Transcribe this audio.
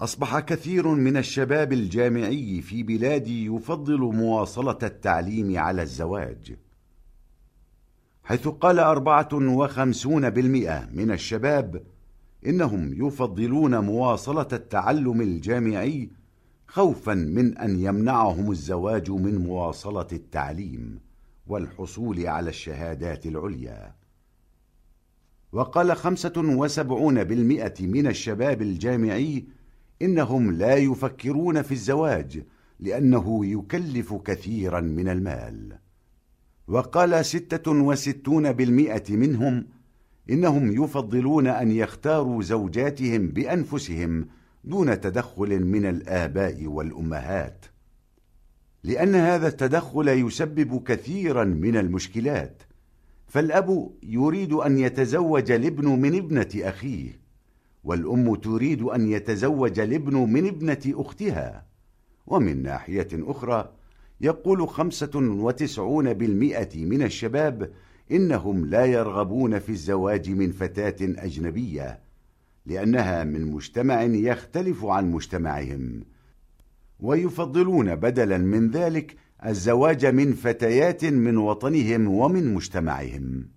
أصبح كثير من الشباب الجامعي في بلادي يفضل مواصلة التعليم على الزواج. حيث قال أربعة وخمسون بالمئة من الشباب إنهم يفضلون مواصلة التعلم الجامعي خوفا من أن يمنعهم الزواج من مواصلة التعليم والحصول على الشهادات العليا. وقال خمسة وسبعون بالمئة من الشباب الجامعي إنهم لا يفكرون في الزواج لأنه يكلف كثيرا من المال. وقال ستة وستون بالمئة منهم إنهم يفضلون أن يختاروا زوجاتهم بأنفسهم دون تدخل من الآباء والأمهات لأن هذا التدخل يسبب كثيرا من المشكلات. فالأب يريد أن يتزوج الابن من ابنة أخيه والأم تريد أن يتزوج الابن من ابنة أختها. ومن ناحية أخرى يقول خمسة وتسعون بالمئة من الشباب إنهم لا يرغبون في الزواج من فتاة أجنبية لأنها من مجتمع يختلف عن مجتمعهم. ويفضلون بدلا من ذلك الزواج من فتيات من وطنهم ومن مجتمعهم.